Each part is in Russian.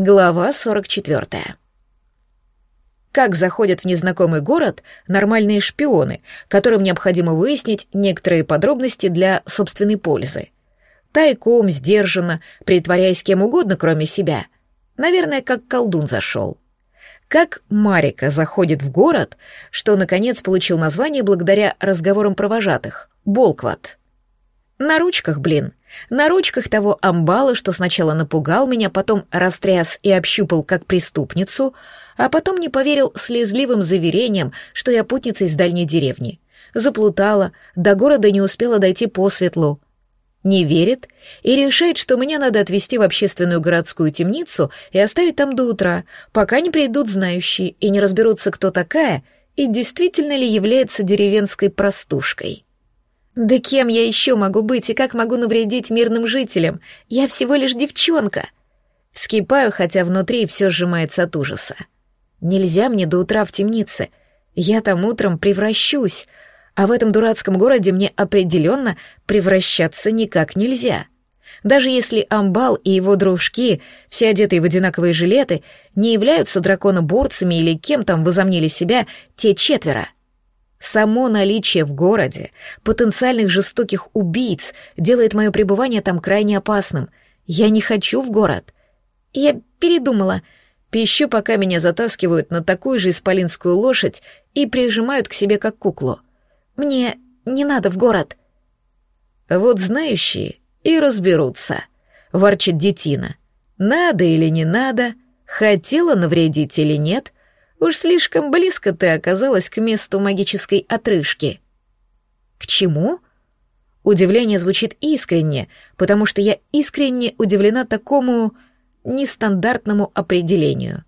Глава 44. Как заходят в незнакомый город нормальные шпионы, которым необходимо выяснить некоторые подробности для собственной пользы. Тайком, сдержанно, притворяясь кем угодно, кроме себя. Наверное, как колдун зашел. Как Марика заходит в город, что, наконец, получил название благодаря разговорам провожатых — Болкват. На ручках, блин. На ручках того амбала, что сначала напугал меня, потом растряс и общупал как преступницу, а потом не поверил слезливым заверениям, что я путница из дальней деревни. Заплутала, до города не успела дойти по светлу. Не верит и решает, что меня надо отвезти в общественную городскую темницу и оставить там до утра, пока не придут знающие и не разберутся, кто такая и действительно ли является деревенской простушкой. Да кем я еще могу быть и как могу навредить мирным жителям? Я всего лишь девчонка. Вскипаю, хотя внутри все сжимается от ужаса. Нельзя мне до утра в темнице. Я там утром превращусь, а в этом дурацком городе мне определенно превращаться никак нельзя. Даже если Амбал и его дружки, все одетые в одинаковые жилеты, не являются драконоборцами или кем там возомнили себя те четверо — Само наличие в городе потенциальных жестоких убийц делает мое пребывание там крайне опасным. Я не хочу в город. Я передумала. Пищу, пока меня затаскивают на такую же исполинскую лошадь и прижимают к себе как куклу. Мне не надо в город. Вот знающие и разберутся, ворчит детина. Надо или не надо, хотела навредить или нет — Уж слишком близко ты оказалась к месту магической отрыжки. К чему? Удивление звучит искренне, потому что я искренне удивлена такому нестандартному определению.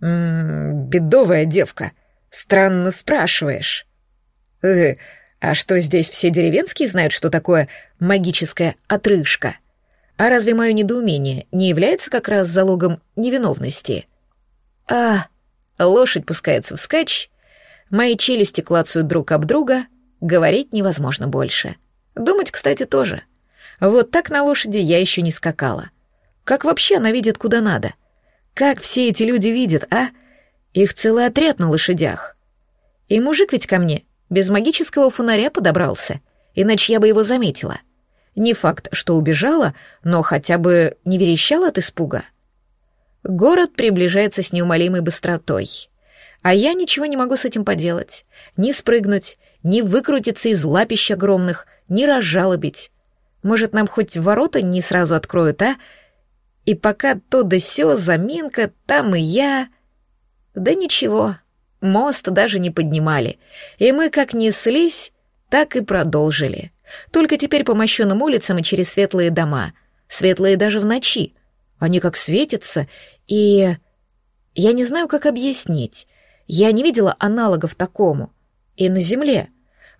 «М -м, бедовая девка. Странно спрашиваешь. Э, а что здесь все деревенские знают, что такое магическая отрыжка? А разве мое недоумение не является как раз залогом невиновности? А, Лошадь пускается вскачь, мои челюсти клацают друг об друга, говорить невозможно больше. Думать, кстати, тоже. Вот так на лошади я еще не скакала. Как вообще она видит, куда надо? Как все эти люди видят, а? Их целый отряд на лошадях. И мужик ведь ко мне без магического фонаря подобрался, иначе я бы его заметила. Не факт, что убежала, но хотя бы не верещала от испуга. Город приближается с неумолимой быстротой. А я ничего не могу с этим поделать. Ни спрыгнуть, ни выкрутиться из лапищ огромных, ни разжалобить. Может, нам хоть ворота не сразу откроют, а? И пока то да сё, заминка, там и я... Да ничего, мост даже не поднимали. И мы как неслись, так и продолжили. Только теперь по мощенным улицам и через светлые дома. Светлые даже в ночи. Они как светятся, и... Я не знаю, как объяснить. Я не видела аналогов такому. И на Земле.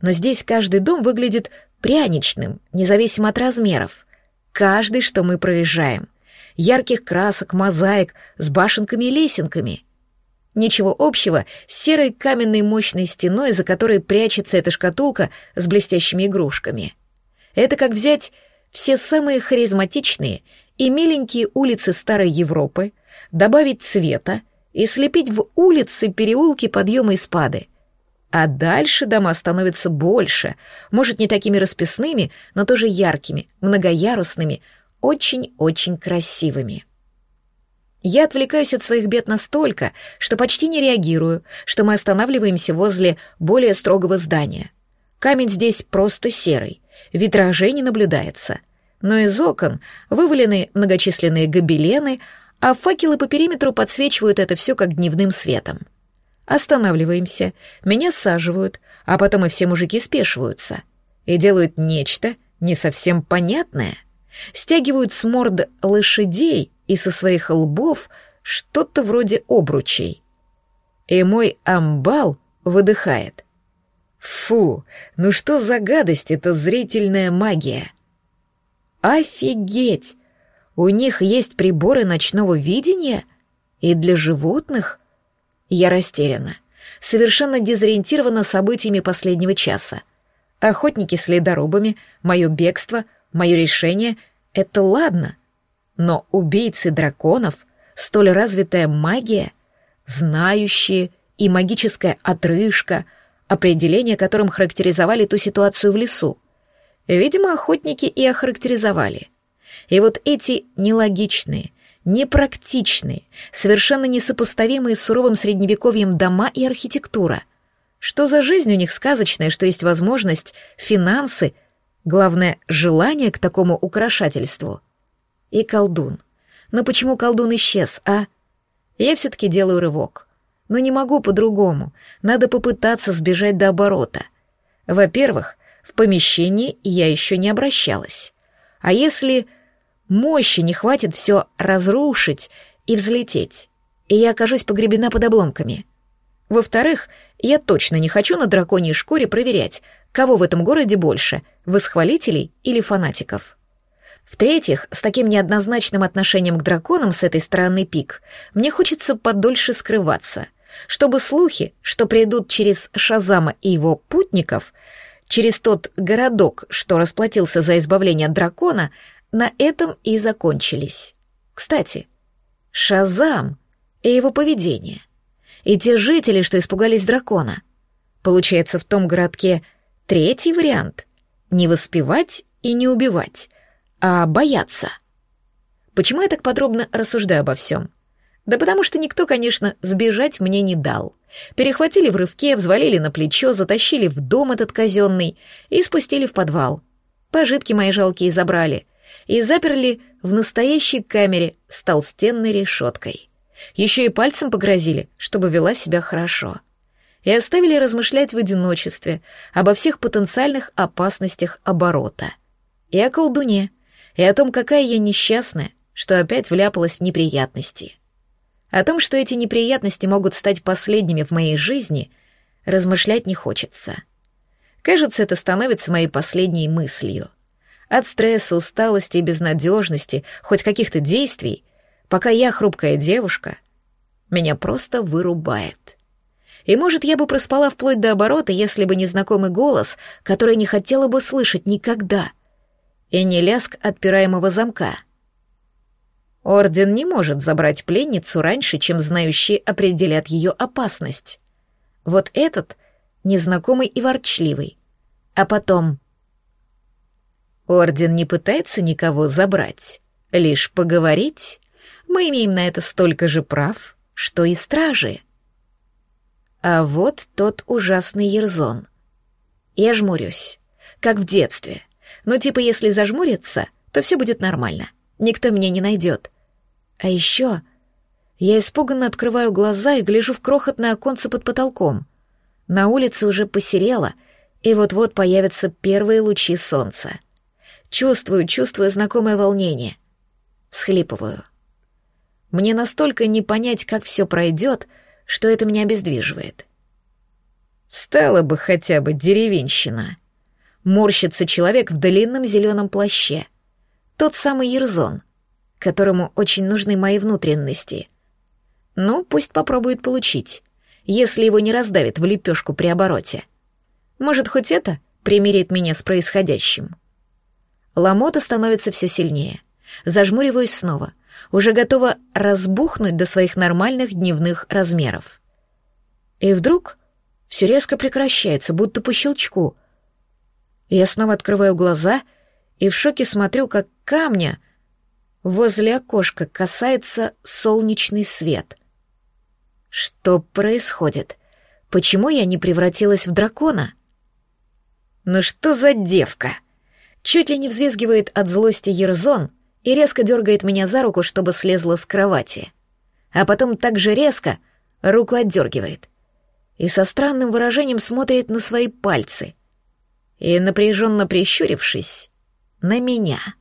Но здесь каждый дом выглядит пряничным, независимо от размеров. Каждый, что мы проезжаем. Ярких красок, мозаик, с башенками и лесенками. Ничего общего с серой каменной мощной стеной, за которой прячется эта шкатулка с блестящими игрушками. Это как взять все самые харизматичные и миленькие улицы старой Европы, добавить цвета и слепить в улицы, переулки, подъемы и спады. А дальше дома становятся больше, может, не такими расписными, но тоже яркими, многоярусными, очень-очень красивыми. Я отвлекаюсь от своих бед настолько, что почти не реагирую, что мы останавливаемся возле более строгого здания. Камень здесь просто серый, витражей не наблюдается но из окон вывалены многочисленные гобелены, а факелы по периметру подсвечивают это все как дневным светом. Останавливаемся, меня саживают, а потом и все мужики спешиваются и делают нечто не совсем понятное. Стягивают с морд лошадей и со своих лбов что-то вроде обручей. И мой амбал выдыхает. Фу, ну что за гадость это зрительная магия? Офигеть! У них есть приборы ночного видения? И для животных? Я растеряна. Совершенно дезориентирована событиями последнего часа. Охотники с ледорубами, мое бегство, мое решение — это ладно. Но убийцы драконов столь развитая магия, знающие и магическая отрыжка, определения которым характеризовали ту ситуацию в лесу. Видимо, охотники и охарактеризовали. И вот эти нелогичные, непрактичные, совершенно несопоставимые с суровым средневековьем дома и архитектура. Что за жизнь у них сказочная, что есть возможность, финансы, главное, желание к такому украшательству. И колдун. Но почему колдун исчез, а? Я все-таки делаю рывок. Но не могу по-другому. Надо попытаться сбежать до оборота. Во-первых, в помещении я еще не обращалась. А если мощи не хватит все разрушить и взлететь, и я окажусь погребена под обломками? Во-вторых, я точно не хочу на драконьей шкуре проверять, кого в этом городе больше, восхвалителей или фанатиков. В-третьих, с таким неоднозначным отношением к драконам с этой стороны пик, мне хочется подольше скрываться, чтобы слухи, что придут через Шазама и его путников, через тот городок, что расплатился за избавление от дракона, на этом и закончились. Кстати, Шазам и его поведение, и те жители, что испугались дракона. Получается, в том городке третий вариант — не воспевать и не убивать, а бояться. Почему я так подробно рассуждаю обо всем? Да потому что никто, конечно, сбежать мне не дал. Перехватили в рывке, взвалили на плечо, затащили в дом этот казенный и спустили в подвал. Пожитки мои жалкие забрали и заперли в настоящей камере с толстенной решеткой. Еще и пальцем погрозили, чтобы вела себя хорошо. И оставили размышлять в одиночестве обо всех потенциальных опасностях оборота. И о колдуне, и о том, какая я несчастная, что опять вляпалась в неприятности. О том, что эти неприятности могут стать последними в моей жизни, размышлять не хочется. Кажется, это становится моей последней мыслью. От стресса, усталости и безнадежности, хоть каких-то действий, пока я хрупкая девушка, меня просто вырубает. И, может, я бы проспала вплоть до оборота, если бы незнакомый голос, который не хотела бы слышать никогда — и не лязг отпираемого замка. Орден не может забрать пленницу раньше, чем знающие определят ее опасность. Вот этот незнакомый и ворчливый. А потом... Орден не пытается никого забрать, лишь поговорить. Мы имеем на это столько же прав, что и стражи. А вот тот ужасный Ерзон. Я жмурюсь, как в детстве. Но типа если зажмуриться, то все будет нормально. Никто меня не найдет. А еще я испуганно открываю глаза и гляжу в крохотное оконце под потолком. На улице уже посерело, и вот-вот появятся первые лучи солнца. Чувствую, чувствую знакомое волнение. Всхлипываю. Мне настолько не понять, как все пройдет, что это меня обездвиживает. Стала бы хотя бы деревенщина. Морщится человек в длинном зеленом плаще. Тот самый Ерзон, которому очень нужны мои внутренности. Ну, пусть попробует получить, если его не раздавит в лепешку при обороте. Может, хоть это примирит меня с происходящим. Ломота становится все сильнее. Зажмуриваюсь снова, уже готова разбухнуть до своих нормальных дневных размеров. И вдруг все резко прекращается, будто по щелчку — я снова открываю глаза и в шоке смотрю, как камня возле окошка касается солнечный свет. Что происходит? Почему я не превратилась в дракона? Ну что за девка? Чуть ли не взвизгивает от злости Ерзон и резко дергает меня за руку, чтобы слезла с кровати. А потом так же резко руку отдергивает. И со странным выражением смотрит на свои пальцы — и, напряженно прищурившись, на меня —